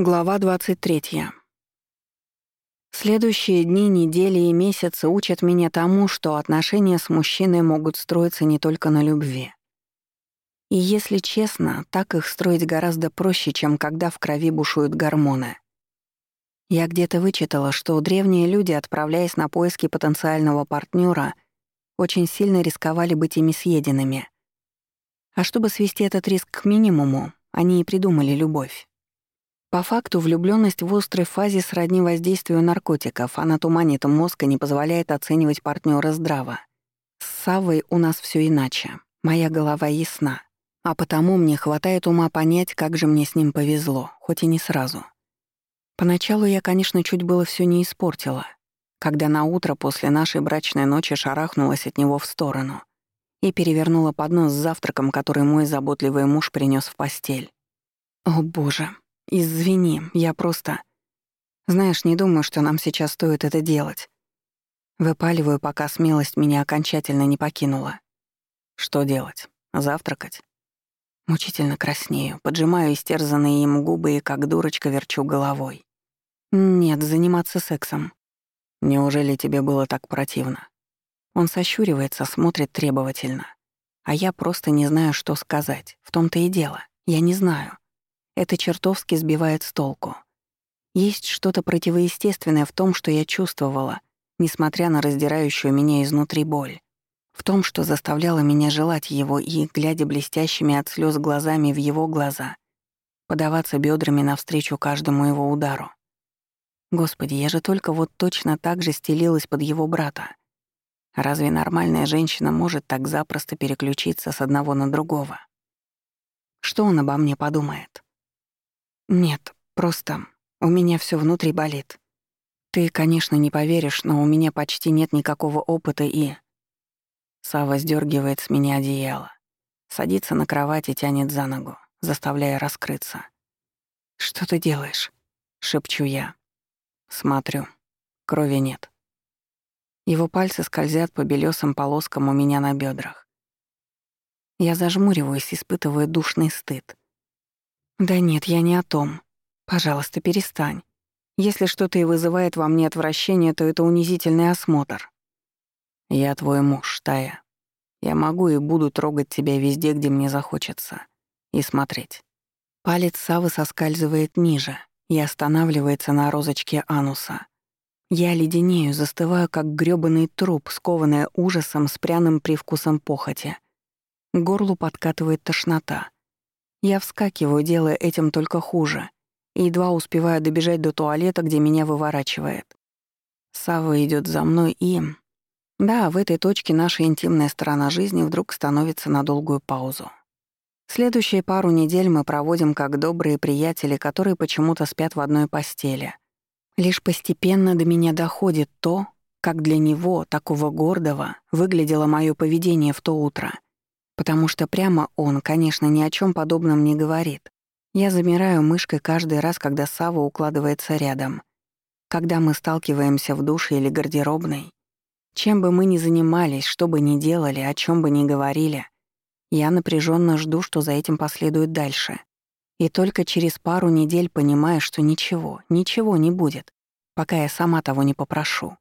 Глава 23. Следующие дни, недели и месяцы учат меня тому, что отношения с мужчиной могут строиться не только на любви. И если честно, так их строить гораздо проще, чем когда в крови бушуют гормоны. Я где-то вычитала, что древние люди, отправляясь на поиски потенциального партнера, очень сильно рисковали быть ими съеденными. А чтобы свести этот риск к минимуму, они и придумали любовь. По факту влюблённость в острой фазе сродни воздействию наркотиков, она туманит мозг и не позволяет оценивать партнёра здраво. С Савой у нас всё иначе. Моя голова ясна. А потому мне хватает ума понять, как же мне с ним повезло, хоть и не сразу. Поначалу я, конечно, чуть было всё не испортила, когда на утро после нашей брачной ночи шарахнулась от него в сторону и перевернула поднос с завтраком, который мой заботливый муж принёс в постель. О, боже, Извини, я просто... Знаешь, не думаю, что нам сейчас стоит это делать. Выпаливаю, пока смелость меня окончательно не покинула. Что делать? Завтракать? Мучительно краснею, поджимаю истерзанные им губы и как дурочка верчу головой. Нет, заниматься сексом. Неужели тебе было так противно? Он сощуривается, смотрит требовательно. А я просто не знаю, что сказать. В том-то и дело. Я не знаю. Это чертовски сбивает с толку. Есть что-то противоестественное в том, что я чувствовала, несмотря на раздирающую меня изнутри боль. В том, что заставляло меня желать его и, глядя блестящими от слез глазами в его глаза, подаваться бедрами навстречу каждому его удару. Господи, я же только вот точно так же стелилась под его брата. Разве нормальная женщина может так запросто переключиться с одного на другого? Что он обо мне подумает? Нет, просто у меня все внутри болит. Ты, конечно, не поверишь, но у меня почти нет никакого опыта и... Сава сдергивает с меня одеяло. Садится на кровать и тянет за ногу, заставляя раскрыться. «Что ты делаешь?» — шепчу я. Смотрю. Крови нет. Его пальцы скользят по белесым полоскам у меня на бедрах. Я зажмуриваюсь, испытывая душный стыд. «Да нет, я не о том. Пожалуйста, перестань. Если что-то и вызывает во мне отвращение, то это унизительный осмотр. Я твой муж, Тая. Я могу и буду трогать тебя везде, где мне захочется. И смотреть». Палец Савы соскальзывает ниже и останавливается на розочке ануса. Я леденею, застываю, как грёбаный труп, скованная ужасом с пряным привкусом похоти. К горлу подкатывает тошнота — я вскакиваю, делая этим только хуже, и едва успеваю добежать до туалета, где меня выворачивает. Сава идет за мной и... Да, в этой точке наша интимная сторона жизни вдруг становится на долгую паузу. Следующие пару недель мы проводим как добрые приятели, которые почему-то спят в одной постели. Лишь постепенно до меня доходит то, как для него, такого гордого, выглядело мое поведение в то утро — Потому что прямо он, конечно, ни о чем подобном не говорит. Я замираю мышкой каждый раз, когда Сава укладывается рядом. Когда мы сталкиваемся в душе или гардеробной. Чем бы мы ни занимались, что бы ни делали, о чем бы ни говорили, я напряженно жду, что за этим последует дальше. И только через пару недель понимаю, что ничего, ничего не будет, пока я сама того не попрошу.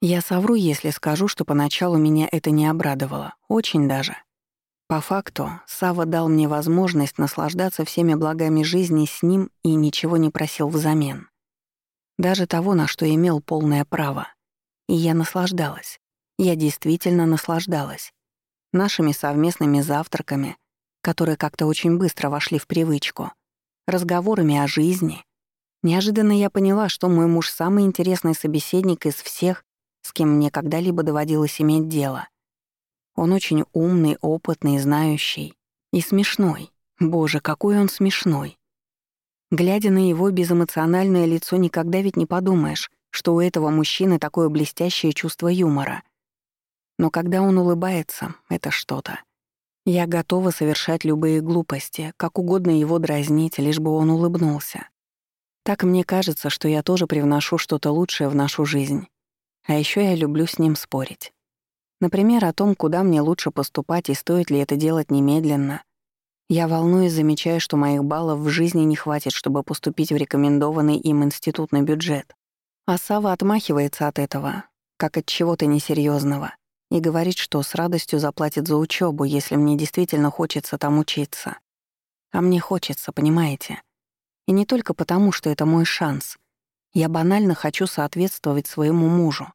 Я совру, если скажу, что поначалу меня это не обрадовало. Очень даже. По факту, Сава дал мне возможность наслаждаться всеми благами жизни с ним и ничего не просил взамен. Даже того, на что имел полное право. И я наслаждалась. Я действительно наслаждалась. Нашими совместными завтраками, которые как-то очень быстро вошли в привычку, разговорами о жизни. Неожиданно я поняла, что мой муж самый интересный собеседник из всех, с кем мне когда-либо доводилось иметь дело — он очень умный, опытный, знающий. И смешной. Боже, какой он смешной. Глядя на его безэмоциональное лицо, никогда ведь не подумаешь, что у этого мужчины такое блестящее чувство юмора. Но когда он улыбается, это что-то. Я готова совершать любые глупости, как угодно его дразнить, лишь бы он улыбнулся. Так мне кажется, что я тоже привношу что-то лучшее в нашу жизнь. А еще я люблю с ним спорить. Например, о том, куда мне лучше поступать и стоит ли это делать немедленно. Я волнуюсь, замечая, что моих баллов в жизни не хватит, чтобы поступить в рекомендованный им институт на бюджет. А Сава отмахивается от этого, как от чего-то несерьезного, и говорит, что с радостью заплатит за учебу, если мне действительно хочется там учиться. А мне хочется, понимаете? И не только потому, что это мой шанс. Я банально хочу соответствовать своему мужу.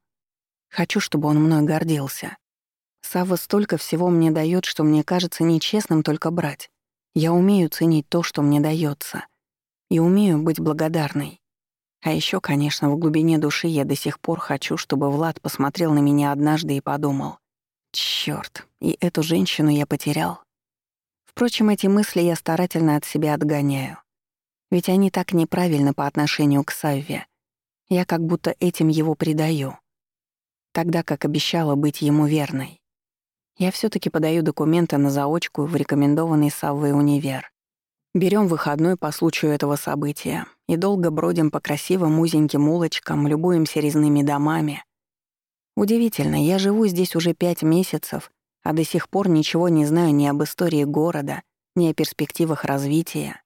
Хочу, чтобы он мной гордился. Сава столько всего мне дает, что мне кажется нечестным только брать. Я умею ценить то, что мне дается, и умею быть благодарной. А еще, конечно, в глубине души я до сих пор хочу, чтобы Влад посмотрел на меня однажды и подумал: "Чёрт, и эту женщину я потерял". Впрочем, эти мысли я старательно от себя отгоняю. Ведь они так неправильно по отношению к Савве. Я как будто этим его предаю. Тогда как обещала быть ему верной. Я все таки подаю документы на заочку в рекомендованный Саввой универ. Берем выходной по случаю этого события и долго бродим по красивым узеньким улочкам, любуемся резными домами. Удивительно, я живу здесь уже пять месяцев, а до сих пор ничего не знаю ни об истории города, ни о перспективах развития.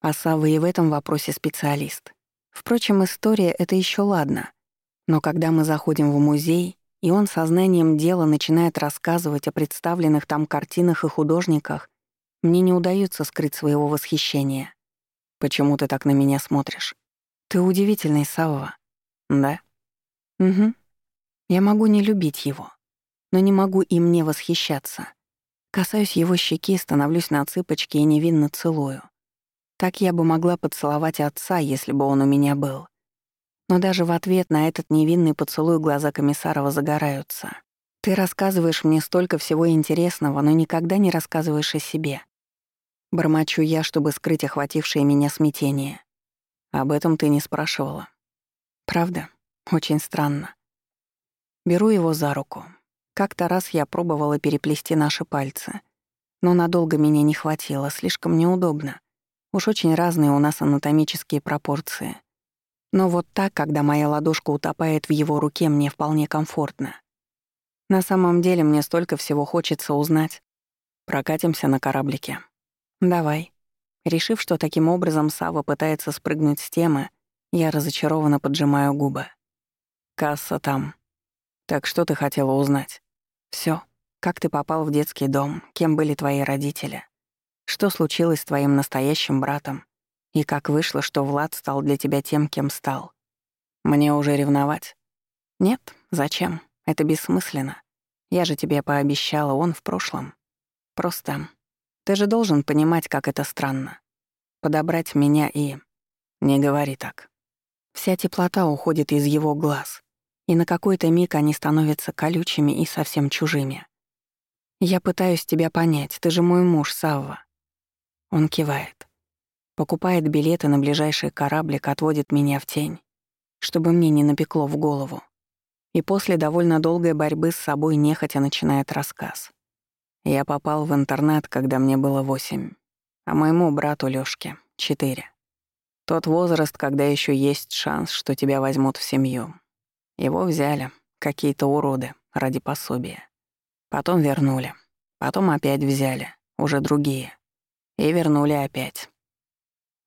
А Савва и в этом вопросе специалист. Впрочем, история — это еще ладно. Но когда мы заходим в музей, и он сознанием дела начинает рассказывать о представленных там картинах и художниках, мне не удается скрыть своего восхищения. «Почему ты так на меня смотришь?» «Ты удивительный, Савва». «Да?» «Угу. Я могу не любить его, но не могу и мне восхищаться. Касаюсь его щеки, становлюсь на цыпочки и невинно целую. Так я бы могла поцеловать отца, если бы он у меня был. Но даже в ответ на этот невинный поцелуй глаза Комиссарова загораются. «Ты рассказываешь мне столько всего интересного, но никогда не рассказываешь о себе». Бормочу я, чтобы скрыть охватившее меня смятение. Об этом ты не спрашивала. Правда? Очень странно. Беру его за руку. Как-то раз я пробовала переплести наши пальцы. Но надолго меня не хватило, слишком неудобно. Уж очень разные у нас анатомические пропорции. Но вот так, когда моя ладошка утопает в его руке, мне вполне комфортно. На самом деле мне столько всего хочется узнать. Прокатимся на кораблике. Давай. Решив, что таким образом Сава пытается спрыгнуть с темы, я разочарованно поджимаю губы. Касса там. Так что ты хотела узнать? Всё. Как ты попал в детский дом? Кем были твои родители? Что случилось с твоим настоящим братом? И как вышло, что Влад стал для тебя тем, кем стал? Мне уже ревновать? Нет, зачем? Это бессмысленно. Я же тебе пообещала, он в прошлом. Просто ты же должен понимать, как это странно. Подобрать меня и... Не говори так. Вся теплота уходит из его глаз, и на какой-то миг они становятся колючими и совсем чужими. Я пытаюсь тебя понять, ты же мой муж, Савва. Он кивает. Покупает билеты на ближайший кораблик, отводит меня в тень, чтобы мне не напекло в голову. И после довольно долгой борьбы с собой нехотя начинает рассказ. Я попал в интернет, когда мне было восемь, а моему брату Лёшке — четыре. Тот возраст, когда еще есть шанс, что тебя возьмут в семью. Его взяли, какие-то уроды, ради пособия. Потом вернули. Потом опять взяли, уже другие. И вернули опять.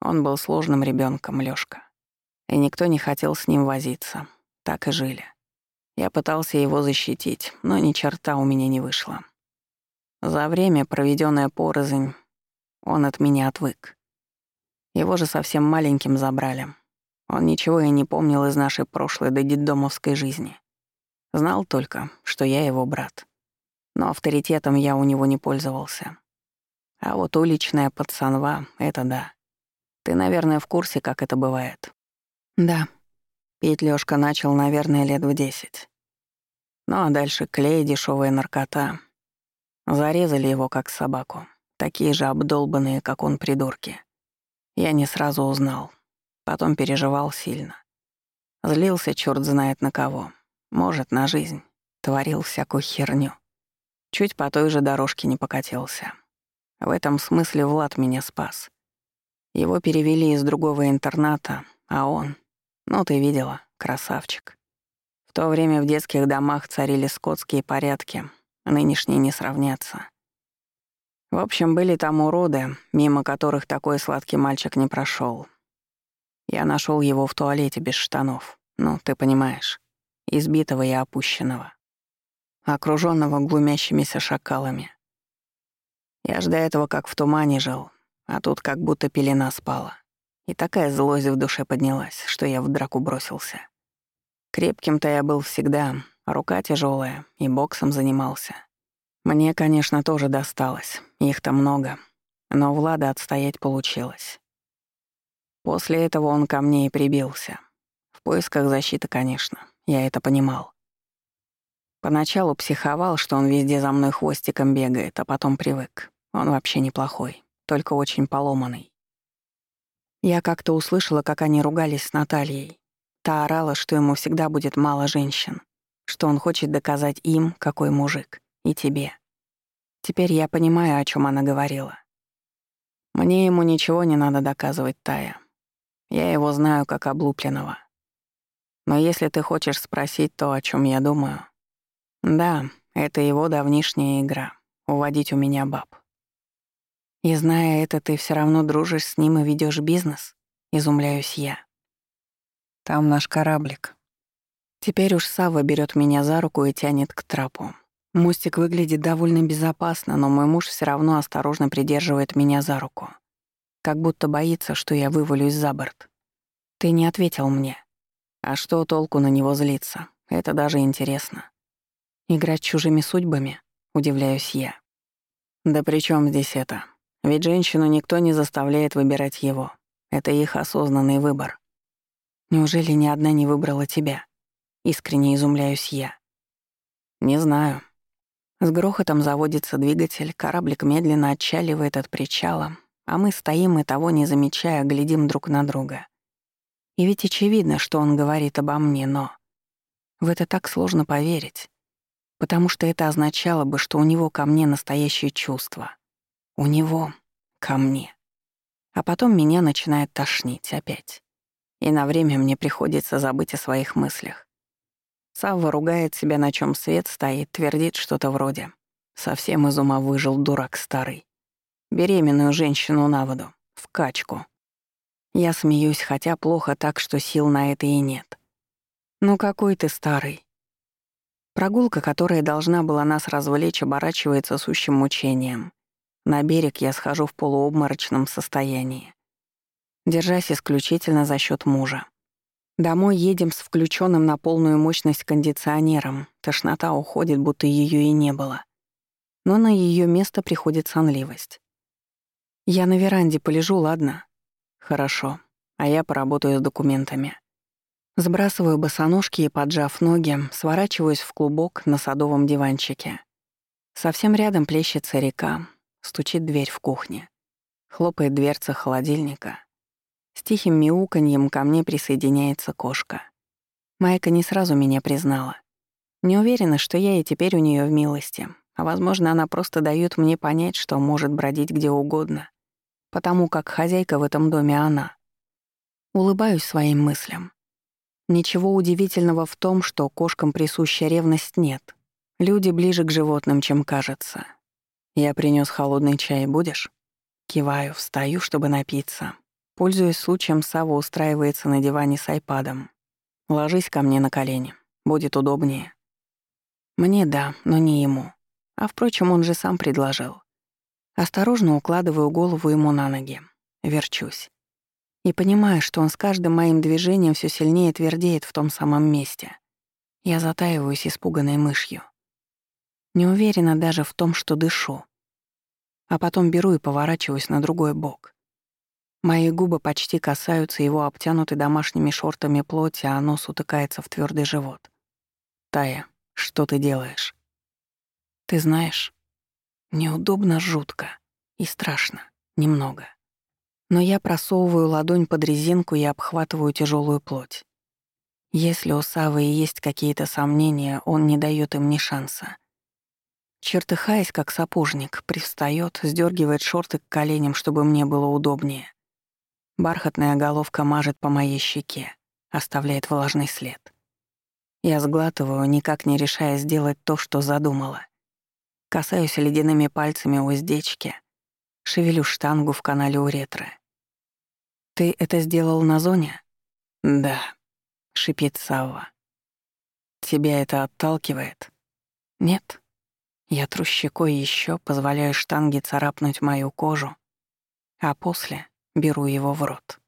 Он был сложным ребенком, Лёшка. И никто не хотел с ним возиться. Так и жили. Я пытался его защитить, но ни черта у меня не вышло. За время, проведенное порознь, он от меня отвык. Его же совсем маленьким забрали. Он ничего и не помнил из нашей прошлой до детдомовской жизни. Знал только, что я его брат. Но авторитетом я у него не пользовался. А вот уличная пацанва — это да. Ты, наверное, в курсе, как это бывает. Да. Пить Лёшка начал, наверное, лет в десять. Ну а дальше клей, дешевая наркота. Зарезали его как собаку. Такие же обдолбанные, как он, придурки. Я не сразу узнал. Потом переживал сильно. Злился черт знает на кого. Может, на жизнь. Творил всякую херню. Чуть по той же дорожке не покатился. В этом смысле Влад меня спас. Его перевели из другого интерната, а он... Ну, ты видела, красавчик. В то время в детских домах царили скотские порядки, нынешние не сравнятся. В общем, были там уроды, мимо которых такой сладкий мальчик не прошел. Я нашел его в туалете без штанов. Ну, ты понимаешь, избитого и опущенного, окруженного глумящимися шакалами. Я ж до этого как в тумане жил, а тут как будто пелена спала. И такая злость в душе поднялась, что я в драку бросился. Крепким-то я был всегда, рука тяжелая, и боксом занимался. Мне, конечно, тоже досталось, их-то много, но Влада отстоять получилось. После этого он ко мне и прибился. В поисках защиты, конечно, я это понимал. Поначалу психовал, что он везде за мной хвостиком бегает, а потом привык. Он вообще неплохой, только очень поломанный. Я как-то услышала, как они ругались с Натальей. Та орала, что ему всегда будет мало женщин, что он хочет доказать им, какой мужик, и тебе. Теперь я понимаю, о чем она говорила. Мне ему ничего не надо доказывать, Тая. Я его знаю как облупленного. Но если ты хочешь спросить то, о чем я думаю... Да, это его давнишняя игра — уводить у меня баб. И зная это, ты все равно дружишь с ним и ведешь бизнес? Изумляюсь я. Там наш кораблик. Теперь уж Сава берет меня за руку и тянет к трапу. Мостик выглядит довольно безопасно, но мой муж все равно осторожно придерживает меня за руку. Как будто боится, что я вывалюсь за борт. Ты не ответил мне. А что толку на него злиться? Это даже интересно. Играть чужими судьбами? Удивляюсь я. Да при чем здесь это? Ведь женщину никто не заставляет выбирать его. Это их осознанный выбор. Неужели ни одна не выбрала тебя? Искренне изумляюсь я. Не знаю. С грохотом заводится двигатель, кораблик медленно отчаливает от причала, а мы стоим и того не замечая, глядим друг на друга. И ведь очевидно, что он говорит обо мне, но... В это так сложно поверить, потому что это означало бы, что у него ко мне настоящее чувство. У него ко мне. А потом меня начинает тошнить опять и на время мне приходится забыть о своих мыслях. Савва ругает себя, на чем свет стоит, твердит что-то вроде «Совсем из ума выжил дурак старый. Беременную женщину на воду, в качку». Я смеюсь, хотя плохо так, что сил на это и нет. «Ну какой ты старый?» Прогулка, которая должна была нас развлечь, оборачивается сущим мучением. На берег я схожу в полуобморочном состоянии держась исключительно за счет мужа. Домой едем с включенным на полную мощность кондиционером. Тошнота уходит, будто ее и не было. Но на ее место приходит сонливость. Я на веранде полежу, ладно? Хорошо. А я поработаю с документами. Сбрасываю босоножки и, поджав ноги, сворачиваюсь в клубок на садовом диванчике. Совсем рядом плещется река, стучит дверь в кухне. Хлопает дверца холодильника. С тихим мяуканьем ко мне присоединяется кошка. Майка не сразу меня признала. Не уверена, что я и теперь у нее в милости, а, возможно, она просто дает мне понять, что может бродить где угодно, потому как хозяйка в этом доме она. Улыбаюсь своим мыслям. Ничего удивительного в том, что кошкам присуща ревность нет. Люди ближе к животным, чем кажется. Я принес холодный чай, будешь? Киваю, встаю, чтобы напиться. Пользуясь случаем, Сава устраивается на диване с айпадом. «Ложись ко мне на колени. Будет удобнее». Мне да, но не ему. А впрочем, он же сам предложил. Осторожно укладываю голову ему на ноги. Верчусь. И понимаю, что он с каждым моим движением все сильнее твердеет в том самом месте. Я затаиваюсь испуганной мышью. Не уверена даже в том, что дышу. А потом беру и поворачиваюсь на другой бок. Мои губы почти касаются его обтянутой домашними шортами плоти, а нос утыкается в твердый живот. «Тая, что ты делаешь?» «Ты знаешь, неудобно жутко и страшно, немного. Но я просовываю ладонь под резинку и обхватываю тяжелую плоть. Если у Савы есть какие-то сомнения, он не дает им ни шанса. Чертыхаясь, как сапожник, привстает, сдергивает шорты к коленям, чтобы мне было удобнее. Бархатная головка мажет по моей щеке, оставляет влажный след. Я сглатываю, никак не решая сделать то, что задумала. Касаюсь ледяными пальцами уздечки, Шевелю штангу в канале уретры. «Ты это сделал на зоне?» «Да», — шипит Савва. «Тебя это отталкивает?» «Нет». Я тру щекой ещё, позволяю штанге царапнуть мою кожу, а после беру его в рот.